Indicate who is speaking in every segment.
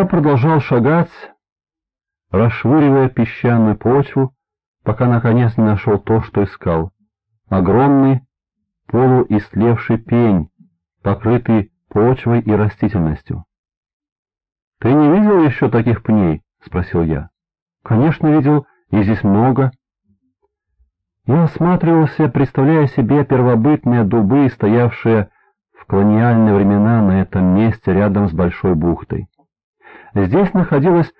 Speaker 1: Я продолжал шагать, расшвыривая песчаную почву, пока наконец не нашел то, что искал. Огромный полуистлевший пень, покрытый почвой и растительностью. — Ты не видел еще таких пней? — спросил я. — Конечно, видел, и здесь много. Я осматривался, представляя себе первобытные дубы, стоявшие в колониальные времена на этом месте рядом с большой бухтой. Здесь находилась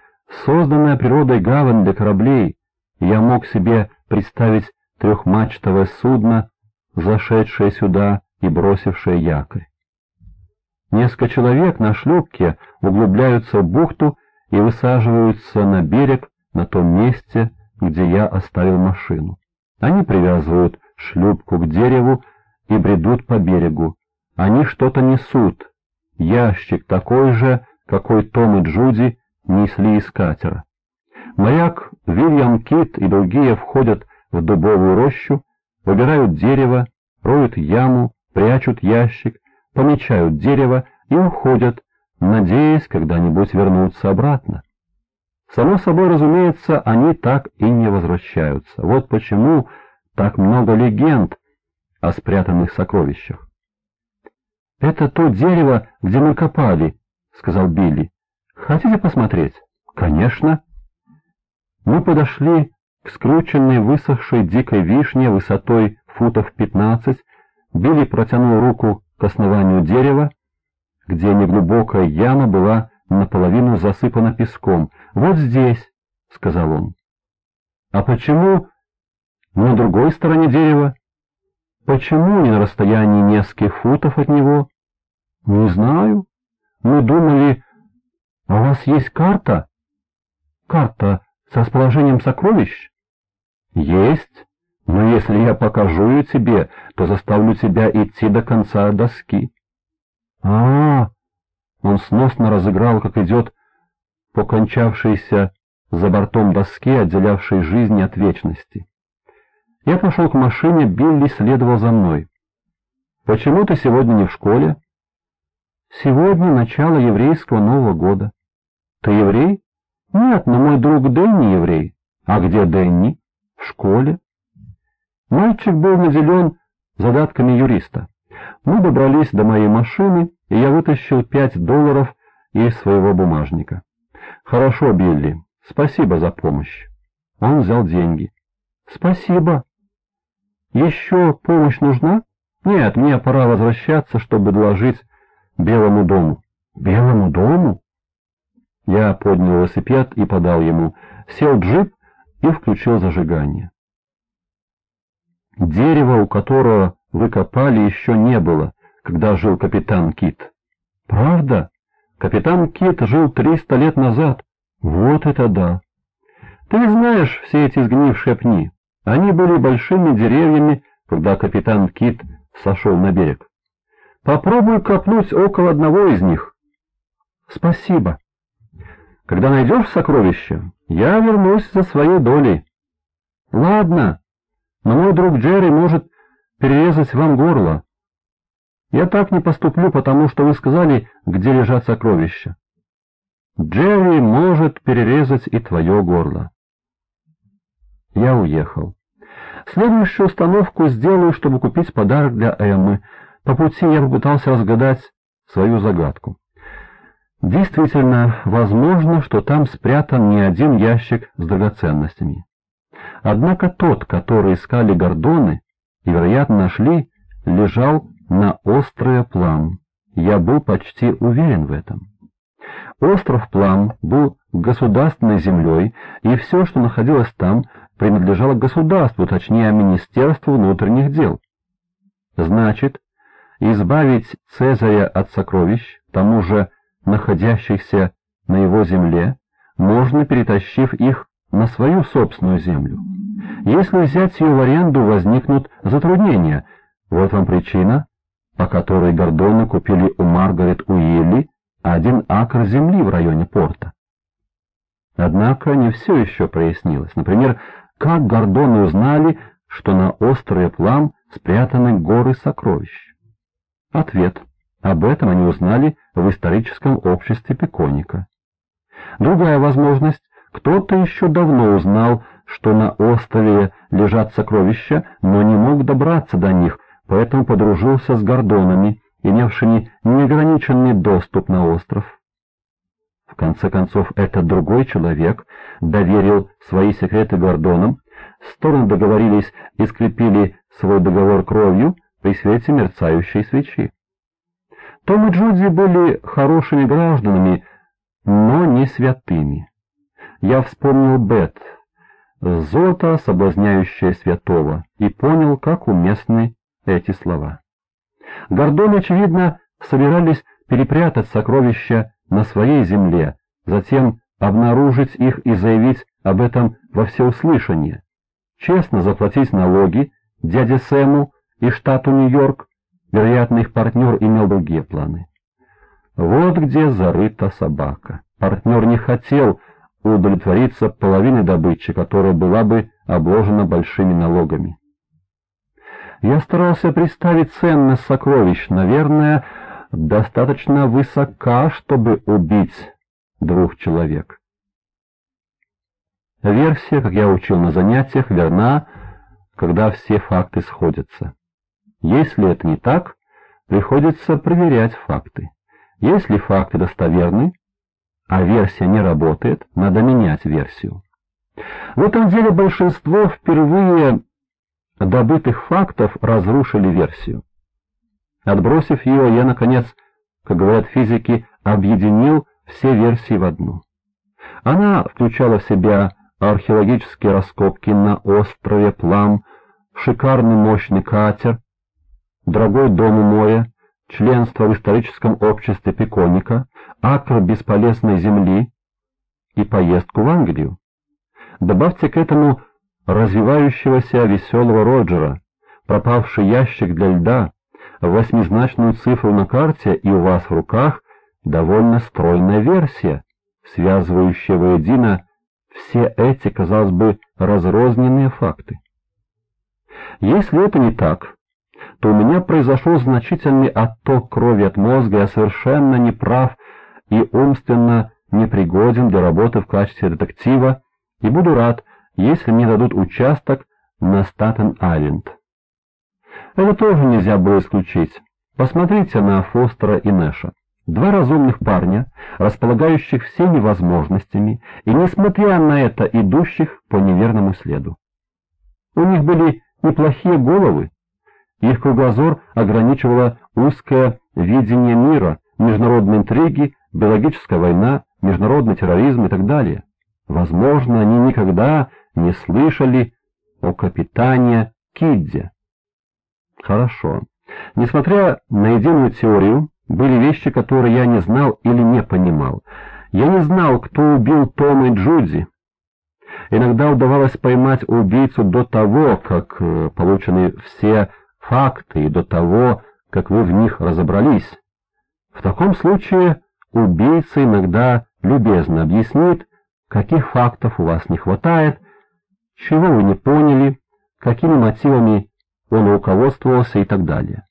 Speaker 1: созданная природой гавань для кораблей, и я мог себе представить трехмачтовое судно, зашедшее сюда и бросившее якорь. Несколько человек на шлюпке углубляются в бухту и высаживаются на берег на том месте, где я оставил машину. Они привязывают шлюпку к дереву и бредут по берегу. Они что-то несут. Ящик такой же, какой Том и Джуди несли из катера. Моряк Вильям Кит и другие входят в дубовую рощу, выбирают дерево, роют яму, прячут ящик, помечают дерево и уходят, надеясь когда-нибудь вернуться обратно. Само собой, разумеется, они так и не возвращаются. Вот почему так много легенд о спрятанных сокровищах. «Это то дерево, где мы копали», — сказал Билли. «Хотите посмотреть?» «Конечно». Мы подошли к скрученной высохшей дикой вишне высотой футов пятнадцать. Билли протянул руку к основанию дерева, где неглубокая яма была наполовину засыпана песком. «Вот здесь», — сказал он. «А почему на другой стороне дерева? Почему не на расстоянии нескольких футов от него?» «Не знаю. Мы думали, а у вас есть карта?» «Карта с расположением сокровищ?» «Есть, но если я покажу ее тебе, то заставлю тебя идти до конца доски». А, -а, а Он сносно разыграл, как идет по за бортом доски, отделявшей жизнь от вечности. Я пошел к машине, Билли следовал за мной. «Почему ты сегодня не в школе?» «Сегодня начало еврейского Нового года». «Ты еврей?» «Нет, но мой друг Дэнни еврей». «А где Дэнни?» «В школе». Мальчик был наделен задатками юриста. Мы добрались до моей машины, и я вытащил пять долларов из своего бумажника. «Хорошо, Билли, спасибо за помощь». Он взял деньги. «Спасибо. Еще помощь нужна?» «Нет, мне пора возвращаться, чтобы доложить Белому дому». «Белому дому?» Я поднял велосипед и подал ему, сел джип и включил зажигание. Дерево, у которого вы копали, еще не было, когда жил капитан Кит. Правда? Капитан Кит жил триста лет назад. Вот это да! Ты знаешь все эти сгнившие пни. Они были большими деревьями, когда капитан Кит сошел на берег. Попробуй копнуть около одного из них. Спасибо. Когда найдешь сокровище, я вернусь за своей долей. Ладно, но мой друг Джерри может перерезать вам горло. Я так не поступлю, потому что вы сказали, где лежат сокровища. Джерри может перерезать и твое горло. Я уехал. Следующую установку сделаю, чтобы купить подарок для Эммы. По пути я попытался разгадать свою загадку. Действительно, возможно, что там спрятан не один ящик с драгоценностями. Однако тот, который искали гордоны, и, вероятно, нашли, лежал на острове Плам. Я был почти уверен в этом. Остров Плам был государственной землей, и все, что находилось там, принадлежало государству, точнее, Министерству внутренних дел. Значит, избавить Цезаря от сокровищ, тому же находящихся на его земле, можно, перетащив их на свою собственную землю. Если взять ее в аренду, возникнут затруднения. Вот вам причина, по которой Гордоны купили у Маргарет Уилли один акр земли в районе порта. Однако не все еще прояснилось. Например, как Гордоны узнали, что на острове Плам спрятаны горы сокровищ? Ответ. Об этом они узнали в историческом обществе Пеконика. Другая возможность — кто-то еще давно узнал, что на острове лежат сокровища, но не мог добраться до них, поэтому подружился с гордонами, имевшими неограниченный доступ на остров. В конце концов, этот другой человек доверил свои секреты гордонам, стороны договорились и скрепили свой договор кровью при свете мерцающей свечи. Том и Джуди были хорошими гражданами, но не святыми. Я вспомнил Бет, золото, соблазняющее святого, и понял, как уместны эти слова. Гордоны, очевидно, собирались перепрятать сокровища на своей земле, затем обнаружить их и заявить об этом во всеуслышание, честно заплатить налоги дяде Сэму и штату Нью-Йорк, вероятно, их партнер имел другие планы. Вот где зарыта собака. Партнер не хотел удовлетвориться половиной добычи, которая была бы обложена большими налогами. Я старался представить ценность сокровищ, наверное, достаточно высока, чтобы убить двух человек. Версия, как я учил на занятиях, верна, когда все факты сходятся. Если это не так, приходится проверять факты. Если факты достоверны, а версия не работает, надо менять версию. В этом деле большинство впервые добытых фактов разрушили версию. Отбросив ее, я, наконец, как говорят физики, объединил все версии в одну. Она включала в себя археологические раскопки на острове Плам, шикарный мощный катер, дорогой дом у моря, членство в историческом обществе Пеконика, акр бесполезной земли и поездку в Англию. Добавьте к этому развивающегося веселого Роджера, пропавший ящик для льда, восьмизначную цифру на карте, и у вас в руках довольно стройная версия, связывающая воедино все эти, казалось бы, разрозненные факты. Если это не так, то у меня произошел значительный отток крови от мозга, я совершенно неправ и умственно непригоден для работы в качестве детектива, и буду рад, если мне дадут участок на Статен-Айленд. Это тоже нельзя было исключить. Посмотрите на Фостера и Нэша. Два разумных парня, располагающих всеми возможностями, и, несмотря на это, идущих по неверному следу. У них были неплохие головы. Их кругозор ограничивало узкое видение мира, международные интриги, биологическая война, международный терроризм и так далее. Возможно, они никогда не слышали о капитане Кидде. Хорошо. Несмотря на единую теорию, были вещи, которые я не знал или не понимал. Я не знал, кто убил Тома и Джуди. Иногда удавалось поймать убийцу до того, как э, получены все факты, и до того, как вы в них разобрались. В таком случае убийца иногда любезно объяснит, каких фактов у вас не хватает, чего вы не поняли, какими мотивами он руководствовался и так далее.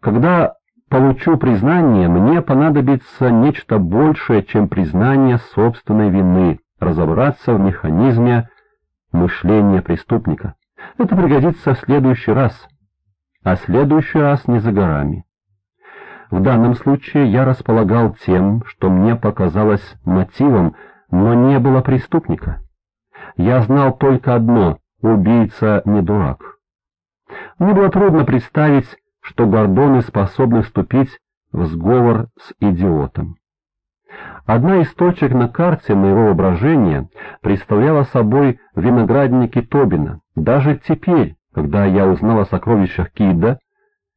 Speaker 1: Когда получу признание, мне понадобится нечто большее, чем признание собственной вины, разобраться в механизме мышления преступника. Это пригодится в следующий раз, а следующий раз не за горами. В данном случае я располагал тем, что мне показалось мотивом, но не было преступника. Я знал только одно — убийца не дурак. Мне было трудно представить, что гордоны способны вступить в сговор с идиотом. Одна из точек на карте моего воображения представляла собой виноградники Тобина. Даже теперь, когда я узнал о сокровищах Кида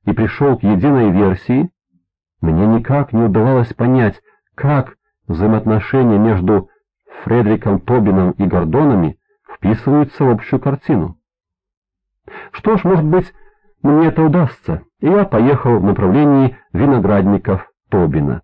Speaker 1: и пришел к единой версии, мне никак не удавалось понять, как взаимоотношения между Фредериком Тобином и Гордонами вписываются в общую картину. Что ж, может быть, мне это удастся, и я поехал в направлении виноградников Тобина.